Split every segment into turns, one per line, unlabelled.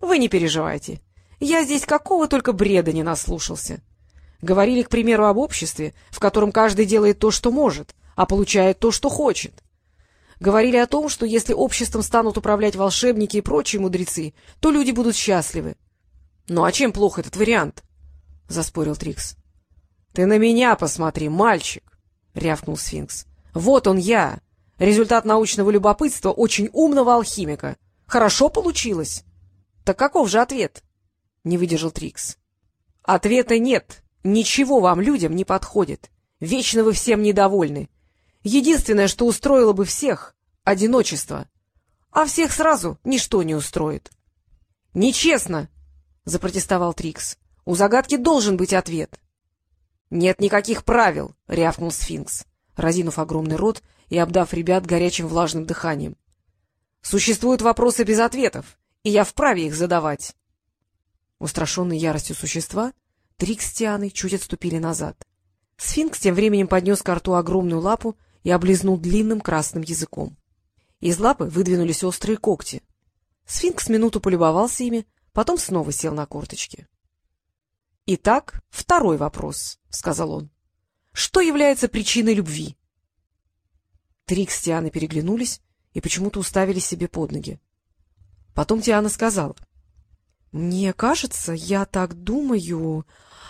— Вы не переживайте. Я здесь какого только бреда не наслушался. Говорили, к примеру, об обществе, в котором каждый делает то, что может, а получает то, что хочет. Говорили о том, что если обществом станут управлять волшебники и прочие мудрецы, то люди будут счастливы. — Ну а чем плох этот вариант? — заспорил Трикс. — Ты на меня посмотри, мальчик! — рявкнул сфинкс. — Вот он я! Результат научного любопытства очень умного алхимика. Хорошо получилось? — Так каков же ответ? — не выдержал Трикс. — Ответа нет. Ничего вам, людям, не подходит. Вечно вы всем недовольны. Единственное, что устроило бы всех — одиночество. А всех сразу ничто не устроит. — Нечестно! — запротестовал Трикс. — У загадки должен быть ответ. — Нет никаких правил! — рявкнул сфинкс, разинув огромный рот и обдав ребят горячим влажным дыханием. — Существуют вопросы без ответов, и я вправе их задавать. Устрашенный яростью существа, Трикс с Тианой чуть отступили назад. Сфинкс тем временем поднес к рту огромную лапу и облизнул длинным красным языком. Из лапы выдвинулись острые когти. Сфинкс минуту полюбовался ими, потом снова сел на корточки. — Итак, второй вопрос, — сказал он. — Что является причиной любви? Трикс с Тианой переглянулись и почему-то уставили себе под ноги. Потом Тиана сказала. — Мне кажется, я так думаю,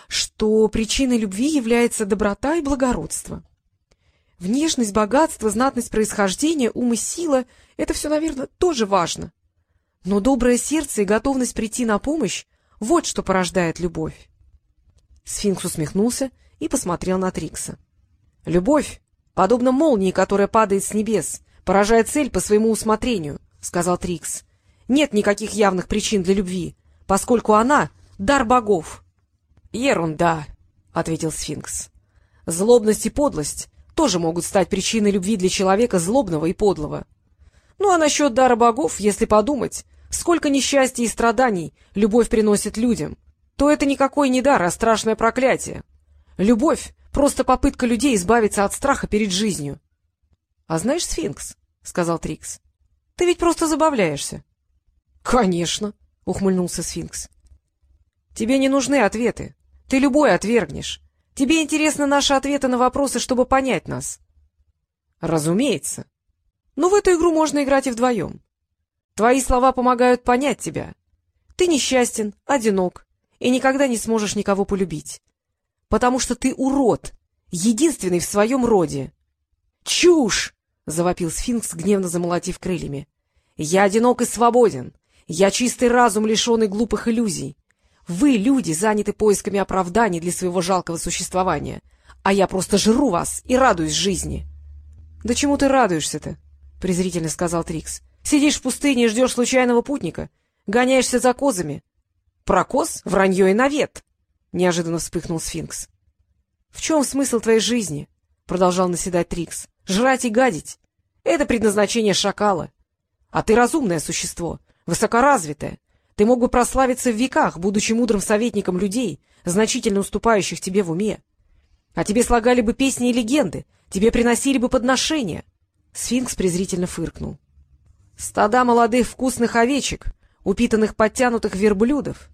что причиной любви является доброта и благородство. Внешность, богатство, знатность происхождения, ум и сила — это все, наверное, тоже важно. Но доброе сердце и готовность прийти на помощь — вот что порождает любовь. Сфинкс усмехнулся и посмотрел на Трикса. — Любовь, подобно молнии, которая падает с небес, поражает цель по своему усмотрению, — сказал Трикс. — Нет никаких явных причин для любви, поскольку она — дар богов. — Ерунда, — ответил Сфинкс. — Злобность и подлость тоже могут стать причиной любви для человека злобного и подлого. Ну а насчет дара богов, если подумать, сколько несчастья и страданий любовь приносит людям, то это никакой не дар, а страшное проклятие. Любовь — просто попытка людей избавиться от страха перед жизнью. — А знаешь, сфинкс, — сказал Трикс, — ты ведь просто забавляешься. — Конечно, — ухмыльнулся сфинкс. — Тебе не нужны ответы. Ты любой отвергнешь. Тебе интересны наши ответы на вопросы, чтобы понять нас? — Разумеется. Но в эту игру можно играть и вдвоем. Твои слова помогают понять тебя. Ты несчастен, одинок и никогда не сможешь никого полюбить. Потому что ты урод, единственный в своем роде. — Чушь! — завопил сфинкс, гневно замолотив крыльями. — Я одинок и свободен. Я чистый разум, лишенный глупых иллюзий. Вы, люди, заняты поисками оправданий для своего жалкого существования, а я просто жру вас и радуюсь жизни. — Да чему ты радуешься-то? — презрительно сказал Трикс. — Сидишь в пустыне и ждешь случайного путника. Гоняешься за козами. — Про коз — вранье и навет! — неожиданно вспыхнул сфинкс. — В чем смысл твоей жизни? — продолжал наседать Трикс. — Жрать и гадить. Это предназначение шакала. А ты разумное существо, высокоразвитое, ты мог бы прославиться в веках, будучи мудрым советником людей, значительно уступающих тебе в уме. А тебе слагали бы песни и легенды, тебе приносили бы подношения. Сфинкс презрительно фыркнул. Стада молодых вкусных овечек, упитанных подтянутых верблюдов,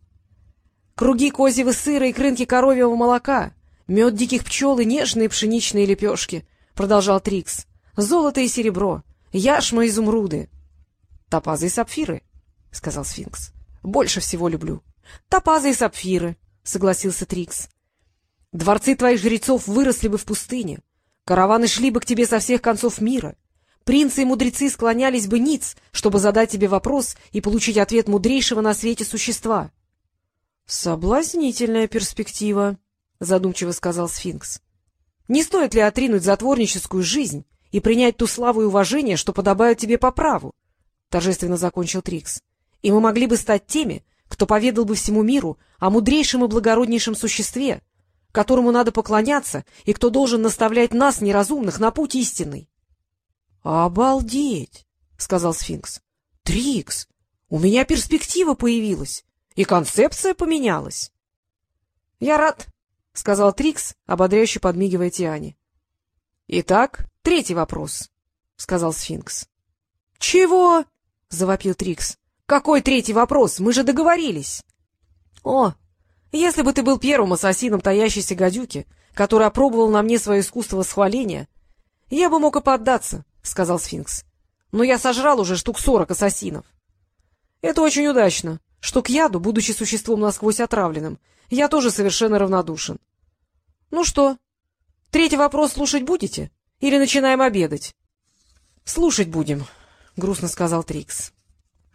круги козьего сыра и крынки коровьего молока, мед диких пчел и нежные пшеничные лепешки, — продолжал Трикс, — золото и серебро, яшма и изумруды. — Топазы и сапфиры, — сказал Сфинкс. Больше всего люблю. — Топазы и сапфиры, — согласился Трикс. — Дворцы твоих жрецов выросли бы в пустыне. Караваны шли бы к тебе со всех концов мира. Принцы и мудрецы склонялись бы ниц, чтобы задать тебе вопрос и получить ответ мудрейшего на свете существа. — Соблазнительная перспектива, — задумчиво сказал сфинкс. — Не стоит ли отринуть затворническую жизнь и принять ту славу и уважение, что подобают тебе по праву? — торжественно закончил Трикс и мы могли бы стать теми, кто поведал бы всему миру о мудрейшем и благороднейшем существе, которому надо поклоняться и кто должен наставлять нас, неразумных, на путь истинный. — Обалдеть! — сказал сфинкс. — Трикс, у меня перспектива появилась, и концепция поменялась. — Я рад, — сказал Трикс, ободряюще подмигивая Тиане. — Итак, третий вопрос, — сказал сфинкс. — Чего? — завопил Трикс. — Какой третий вопрос? Мы же договорились. — О, если бы ты был первым ассасином таящейся гадюки, который опробовал на мне свое искусство восхваления, я бы мог и поддаться, — сказал сфинкс. — Но я сожрал уже штук сорок ассасинов. Это очень удачно, что к яду, будучи существом насквозь отравленным, я тоже совершенно равнодушен. — Ну что, третий вопрос слушать будете? Или начинаем обедать? — Слушать будем, — грустно сказал Трикс. —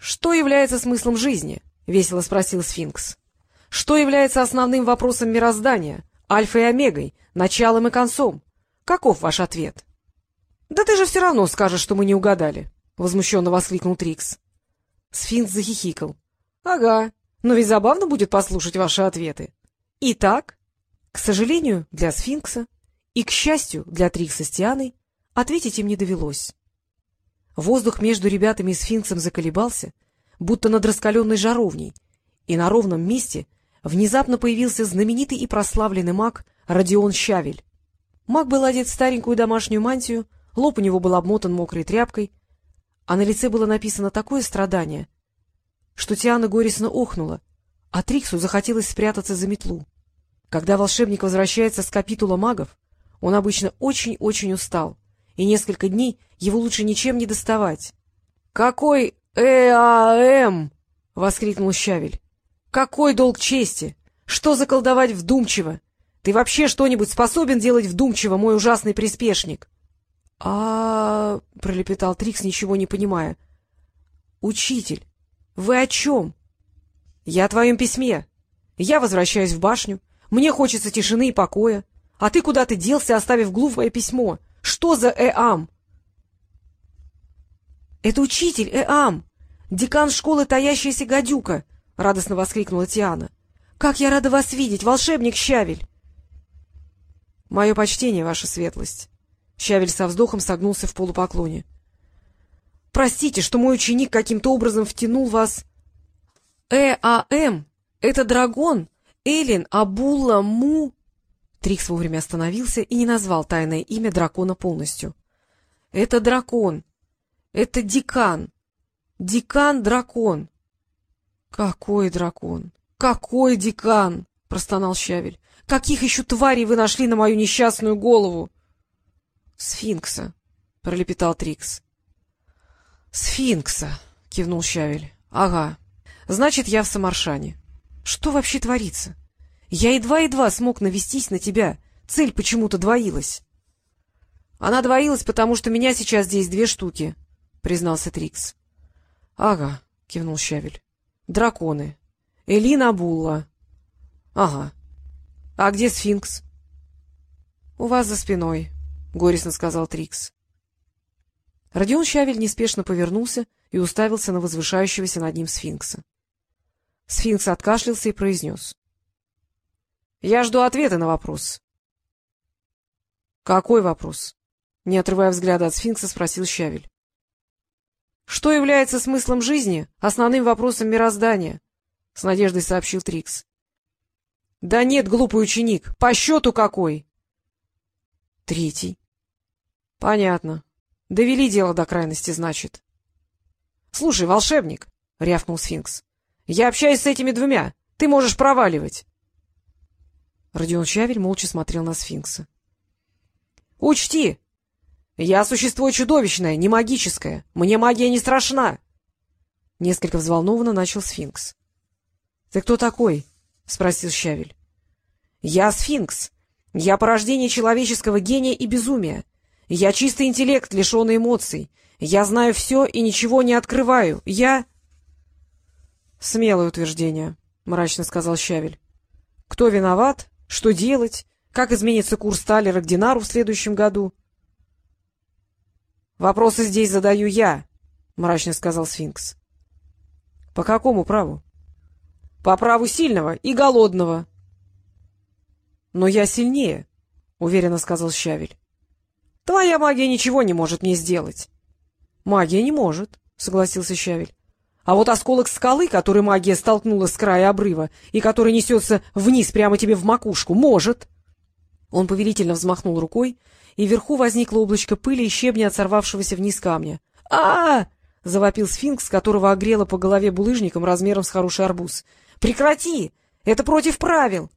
Что является смыслом жизни? — весело спросил сфинкс. — Что является основным вопросом мироздания, альфой и омегой, началом и концом? Каков ваш ответ? — Да ты же все равно скажешь, что мы не угадали, — возмущенно воскликнул Трикс. Сфинкс захихикал. — Ага, но ведь забавно будет послушать ваши ответы. Итак, к сожалению, для сфинкса и, к счастью, для Трикса с Тианой, ответить им не довелось. Воздух между ребятами и сфинксом заколебался, будто над раскаленной жаровней, и на ровном месте внезапно появился знаменитый и прославленный маг Родион Щавель. Маг был одет в старенькую домашнюю мантию, лоб у него был обмотан мокрой тряпкой, а на лице было написано такое страдание, что Тиана горестно охнула, а Триксу захотелось спрятаться за метлу. Когда волшебник возвращается с капитула магов, он обычно очень-очень устал, и несколько дней его лучше ничем не доставать. — Какой ЭАМ! — воскликнул Щавель. — Какой долг чести! Что заколдовать вдумчиво? Ты вообще что-нибудь способен делать вдумчиво, мой ужасный приспешник? — А... — пролепетал Трикс, ничего не понимая. — Учитель, вы о чем? — Я о твоем письме. Я возвращаюсь в башню. Мне хочется тишины и покоя. А ты куда ты делся, оставив глупое письмо? Что за Эам? — Это учитель Эам, декан школы Таящаяся гадюка! — радостно воскликнула Тиана. — Как я рада вас видеть, волшебник Щавель! — Мое почтение, ваша светлость. Щавель со вздохом согнулся в полупоклоне. — Простите, что мой ученик каким-то образом втянул вас... Э-А-М — это драгон, Эллен Абула Му... Трикс вовремя остановился и не назвал тайное имя дракона полностью. — Это дракон. Это декан. Декан-дракон. — Какой дракон? Какой декан? — простонал Щавель. — Каких еще тварей вы нашли на мою несчастную голову? — Сфинкса, — пролепетал Трикс. — Сфинкса, — кивнул Щавель. — Ага. Значит, я в Самаршане. Что вообще творится? Я едва-едва смог навестись на тебя. Цель почему-то двоилась. — Она двоилась, потому что меня сейчас здесь две штуки, — признался Трикс. — Ага, — кивнул Щавель. — Драконы. Элина Булла. — Ага. — А где сфинкс? — У вас за спиной, — горестно сказал Трикс. Родион Щавель неспешно повернулся и уставился на возвышающегося над ним сфинкса. Сфинкс откашлялся и произнес. — Я жду ответа на вопрос. — Какой вопрос? — не отрывая взгляда от сфинкса, спросил Щавель. — Что является смыслом жизни, основным вопросом мироздания? — с надеждой сообщил Трикс. — Да нет, глупый ученик, по счету какой? — Третий. — Понятно. Довели дело до крайности, значит. — Слушай, волшебник, — рявкнул сфинкс, — я общаюсь с этими двумя, ты можешь проваливать. Родион Щавель молча смотрел на сфинкса. — Учти! Я существо чудовищное, не магическое. Мне магия не страшна! Несколько взволнованно начал сфинкс. — Ты кто такой? — спросил Щавель. — Я сфинкс. Я порождение человеческого гения и безумия. Я чистый интеллект, лишенный эмоций. Я знаю все и ничего не открываю. Я... — Смелое утверждение, — мрачно сказал Щавель. — Кто виноват? Что делать? Как изменится курс Талера к динару в следующем году? — Вопросы здесь задаю я, — мрачно сказал сфинкс. — По какому праву? — По праву сильного и голодного. — Но я сильнее, — уверенно сказал Щавель. — Твоя магия ничего не может мне сделать. — Магия не может, — согласился Щавель. А вот осколок скалы, который магия столкнула с края обрыва и который несется вниз прямо тебе в макушку, может. Он повелительно взмахнул рукой, и вверху возникло облачко пыли и щебня от сорвавшегося вниз камня. а, -а, завопил сфинкс, которого огрело по голове булыжником размером с хороший арбуз. — Прекрати! Это против правил!